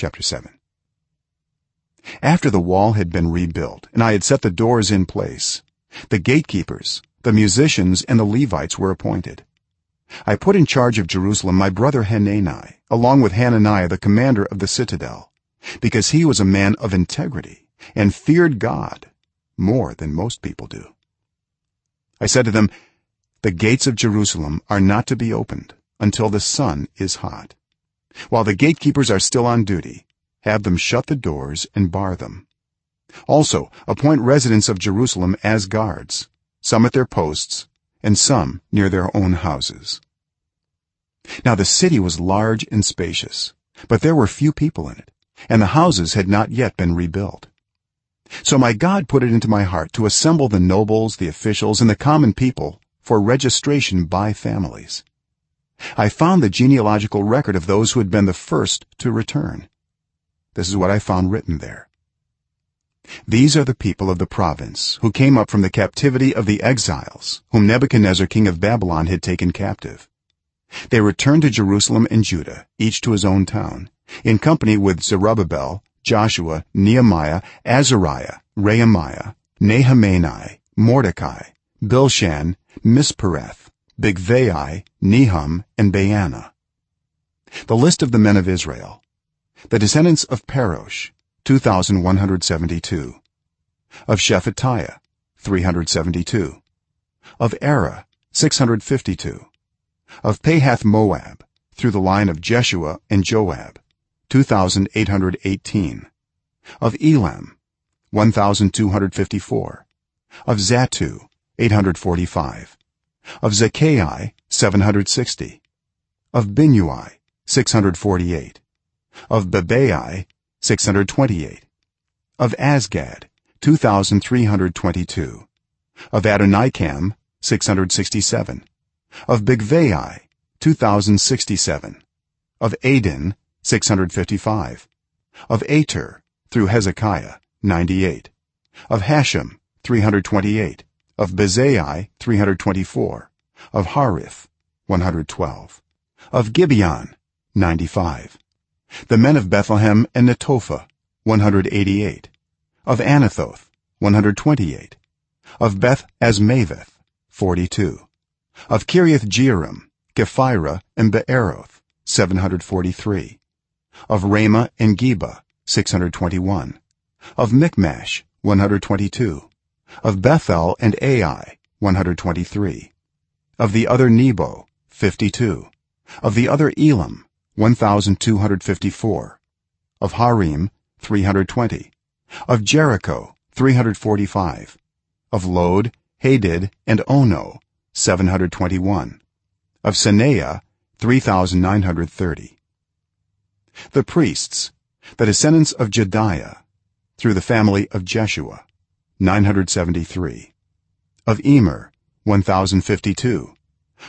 chapter 7 after the wall had been rebuilt and i had set the doors in place the gatekeepers the musicians and the levites were appointed. I put in charge of jerusalem my brother hanani along with hananiah the commander of the citadel because he was a man of integrity and feared god more than most people do. I said to them the gates of jerusalem are not to be opened until the sun is hot while the gatekeepers are still on duty have them shut the doors and bar them. Also appoint residents of jerusalem as guards some at their posts and some near their own houses. Now the city was large and spacious but there were few people in it and the houses had not yet been rebuilt. So my god put it into my heart to assemble the nobles the officials and the common people for registration by families i found the genealogical record of those who had been the first to return. This is what i found written there. These are the people of the province who came up from the captivity of the exiles whom nebuchadnezzar king of babylon had taken captive. They returned to jerusalem and judah each to his own town in company with zerubbabel joshua nehemiah azariah raamiah nahamani mordecai bilshan mispereth bigvai nehum and baanah the list of the men of israel. The descendants of parosh 2172 of shephatiah 372 of arah 652 of pahath moab through the line of jeshua and joab 2818 of elam 1254 of zattu 845 of zakkai 760 of binnui 648 of bebai 628 of azgad 2322 of adonikam 667 of bigvai 2067 of adin 655 of ater through hezekiah 98 of hashum 328 of bezai 324 of hariph 112 of gibeon 95 the men of bethlehem and netophah 188 of anathoth 128 of beth azmaveth 42 of kiriath jearim kephirah and beeroth 743 of ramah and geba 621 of michmash 122 of bethel and ai 123 of the other nebo 52 of the other elam 1254 of harim 320 of jericho 345 of lod hadid and ono 721 of senaah 3930 the priests the descendants of jedaiah through the family of jeshua 973 of immer 1052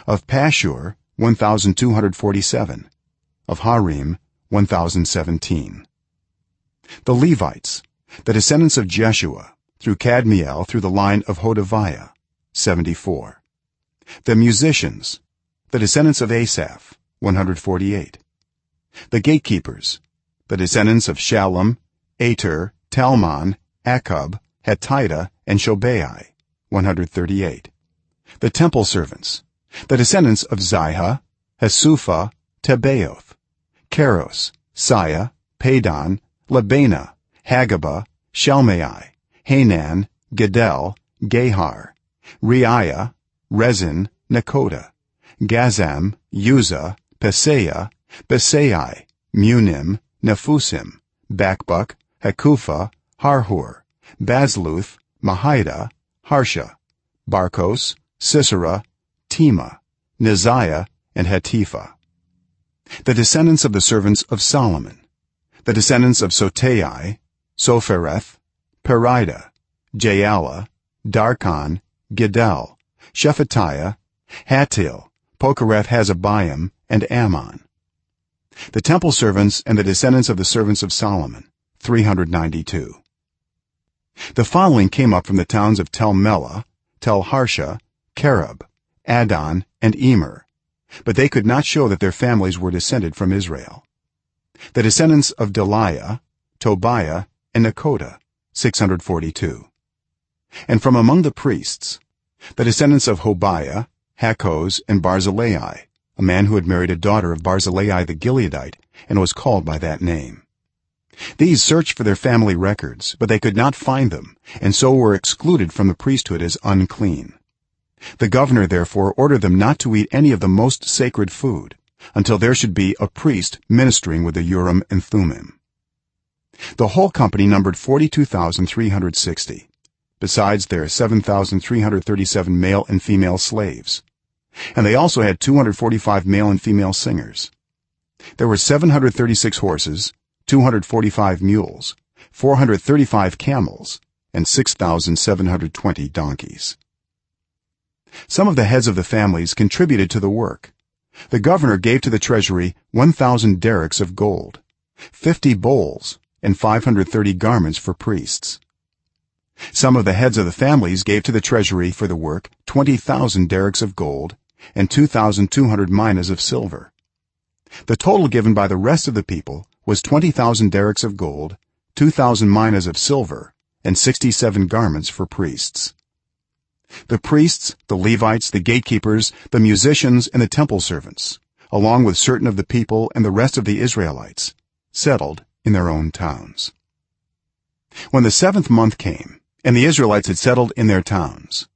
of pashhur 1247 of harim 1017 the levites the descendants of jeshua through kadmiel through the line of hodaviah 74 the musicians the descendants of asaph 148 the gatekeepers the descendants of shallum ater talmon akkub hatita and shobai 138 the temple servants the descendants of ziha hasupha tabbaoth keros siah padon lebana hagaba shalmai hanan giddel Gahar reaiah rezin nekoda gazzam uzza paseah besai meunim nephusim bakbuk hakupha harhur bazluth mehida harsha barkos sisera temah neziah and hatipha. The descendants of the servants of solomon. The descendants of sotai sophereth perida jaala darkon giddel shephatiah hattil pokereth hazzebaim and amon. The temple servants and the descendants of the servants of solomon. 392 the following came up from the towns of tel melah tel harsha kerub addon and immer but they could not show that their families were descended from israel. The descendants of delaiah tobiah and nekoda 642 and from among the priests the descendants of hobaiah hakkoz and barzillai a man who had married a daughter of barzillai the gileadite and was called by that name these searched for their family records but they could not find them and so were excluded from the priesthood as unclean. The governor therefore ordered them not to eat any of the most sacred food until there should be a priest ministering with the urim and thummim. The whole company numbered 42360 besides their 7337 male and female slaves. And they also had 245 male and female singers. There were 736 horses 245 mules 435 camels and 6720 donkeys. Some of the heads of the families contributed to the work. The governor gave to the treasury 1000 darics of gold 50 bowls and 530 garments for priests. Some of the heads of the families gave to the treasury for the work 20000 darics of gold and 2200 minas of silver. The total given by the rest of the people was 20000 darics of gold 2000 minas of silver and 67 garments for priests. The priests the levites the gatekeepers the musicians and the temple servants along with certain of the people and the rest of the israelites settled in their own towns. When the 7th month came and the israelites had settled in their towns